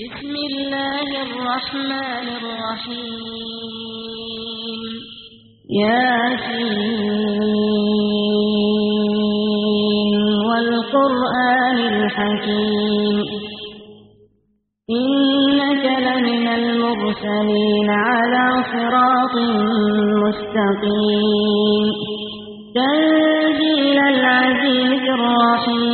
بسم الله الرحمن الرحيم. ياسين والقرآن الحكيم. إنك لمن المرسلين على صراط مستقيم. تنزيل العزيز الرحيم.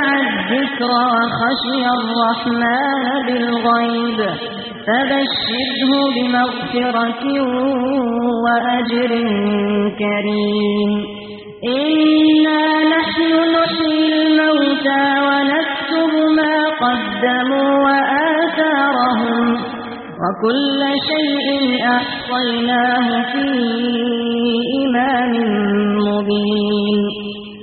الذكر وخشي الرحمن بالغيب فبشره بمغفرة وأجر كريم. إنا نحن نحيي الموتى ونكتب ما قدموا وآثارهم وكل شيء أحصيناه في إمام مبين.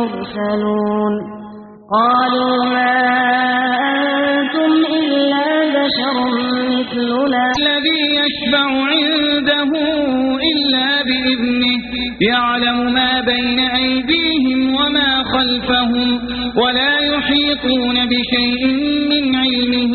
مرسلون قالوا ما أنتم إلا بشر مثلنا. الذي يشفع عنده إلا بإذنه. يعلم ما بين أيديهم وما خلفهم ولا يحيطون بشيء من علمه.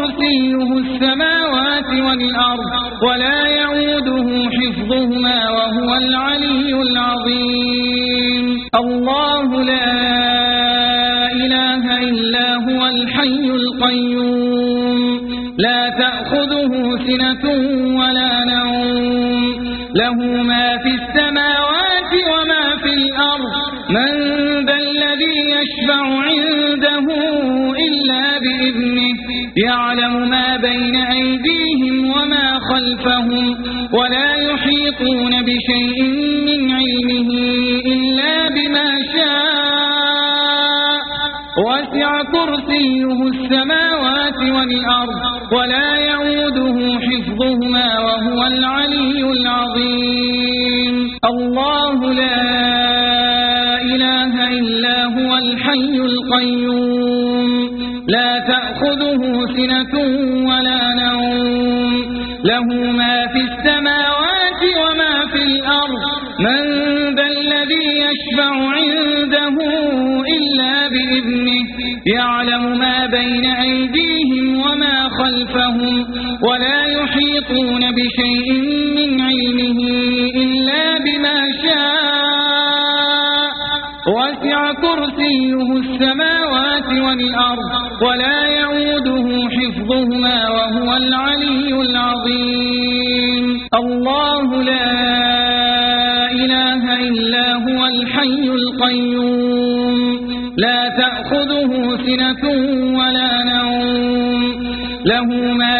كرسيه السماوات والأرض ولا يعوده حفظهما وهو العلي العظيم. الله لا إله إلا هو الحي القيوم. لا تأخذه سنة بشيء من علمه إلا بما شاء. وسع كرسيه السماوات والأرض ولا يعوده حفظهما وهو العلي العظيم. الله لا إله إلا هو الحي القيوم. لا تأخذه سنة ولا نوم. له ما يحيطون بشيء من علمه إلا بما شاء. وسع كرسيه السماوات والأرض ولا يعوده حفظهما وهو العلي العظيم. الله لا إله إلا هو الحي القيوم. لا تأخذه سنة ولا نوم. له ما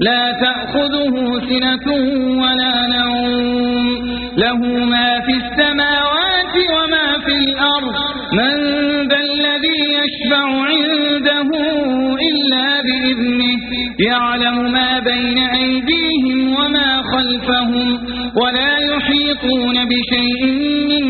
لا تأخذه سنة ولا نوم. له ما في السماوات وما في الأرض. من ذا الذي يشفع عنده إلا بإذنه. يعلم ما بين أيديهم وما خلفهم. ولا يحيطون بشيء من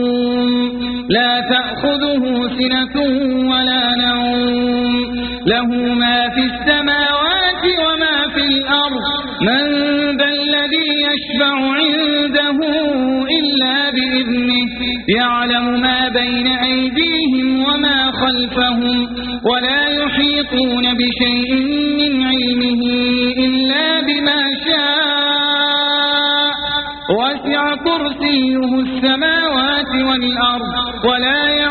تأخذه سنة ولا نوم. له ما في السماوات وما في الأرض. من ذا الذي يشفع عنده إلا بإذنه. يعلم ما بين أيديهم وما خلفهم. ولا يحيطون بشيء من علمه إلا بما شاء. وسع كرسيه السماوات والأرض. ولا يعوده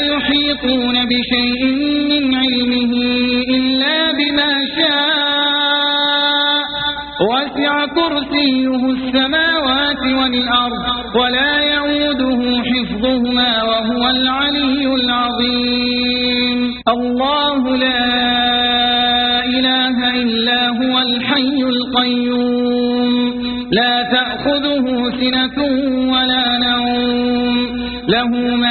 يحيطون بشيء من علمه إلا بما شاء. وسع كرسيه السماوات والأرض ولا يعوده حفظهما وهو العلي العظيم. الله لا إله إلا هو الحي القيوم. لا تأخذه سنة ولا نوم. له ما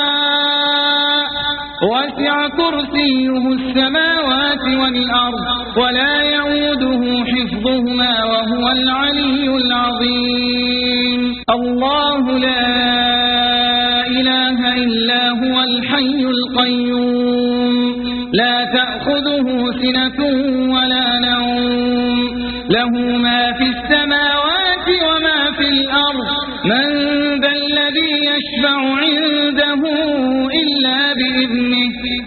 كرسيه السماوات والأرض ولا يعوده حفظهما وهو العلي العظيم. الله لا إله إلا هو الحي القيوم. لا تأخذه سنة ولا نوم. له ما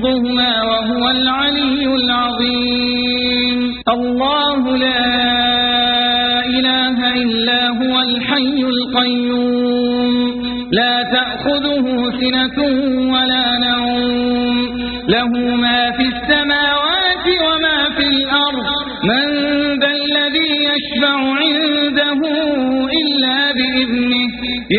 حفظهما وهو العلي العظيم. الله لا إله إلا هو الحي القيوم. لا تأخذه سنة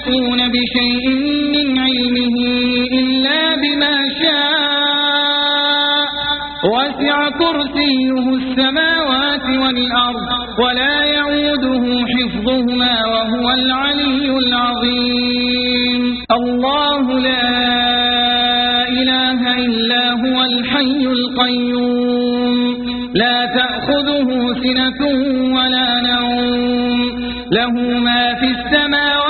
يحيطون بشيء من علمه إلا بما شاء وسع كرسيه السماوات والأرض ولا يعوده حفظهما وهو العلي العظيم الله لا إله إلا هو الحي القيوم لا تأخذه سنة ولا نوم له ما في السماوات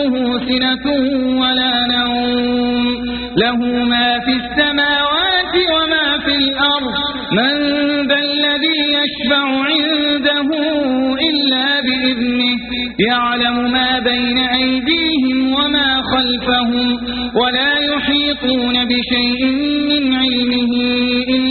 سنة ولا نوم. له ما في السماوات وما في الأرض. من ذا الذي يشفع عنده إلا بإذنه. يعلم ما بين أيديهم وما خلفهم. ولا يحيطون بشيء من علمه إلا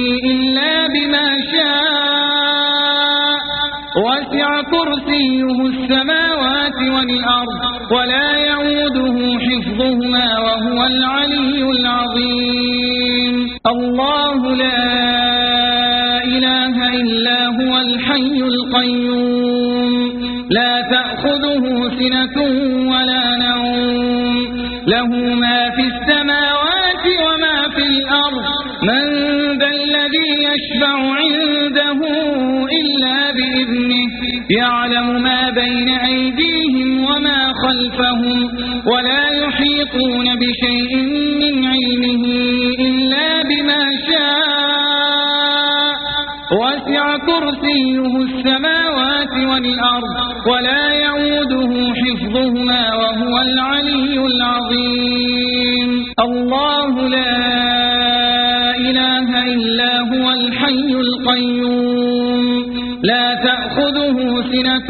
ولا يعوده حفظهما وهو العلي العظيم. الله لا إله إلا هو الحي القيوم. لا تأخذه سنة ولا نوم. له ما في السماوات وما في الأرض. من ذا الذي يشفع عنده إلا بإذنه. يعلم ما بين أيديهم وما خلفهم ولا يحيطون بشيء من علمه إلا بما شاء. وسع كرسيه السماوات والأرض ولا يعوده حفظهما وهو العلي العظيم. الله لا إله إلا هو الحي القيوم. لا تأخذه سنة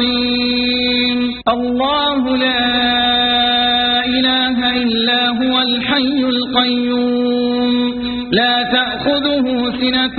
العظيم الله لا إله إلا هو الحي القيوم. لا تأخذه سنة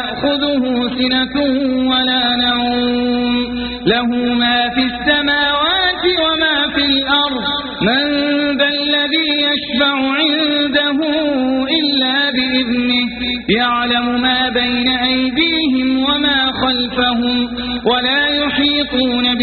تأخذه سنة ولا نوم. له ما في السماوات وما في الأرض. من ذا الذي يشفع عنده إلا بإذنه. يعلم ما بين أيديهم وما خلفهم. ولا يحيطون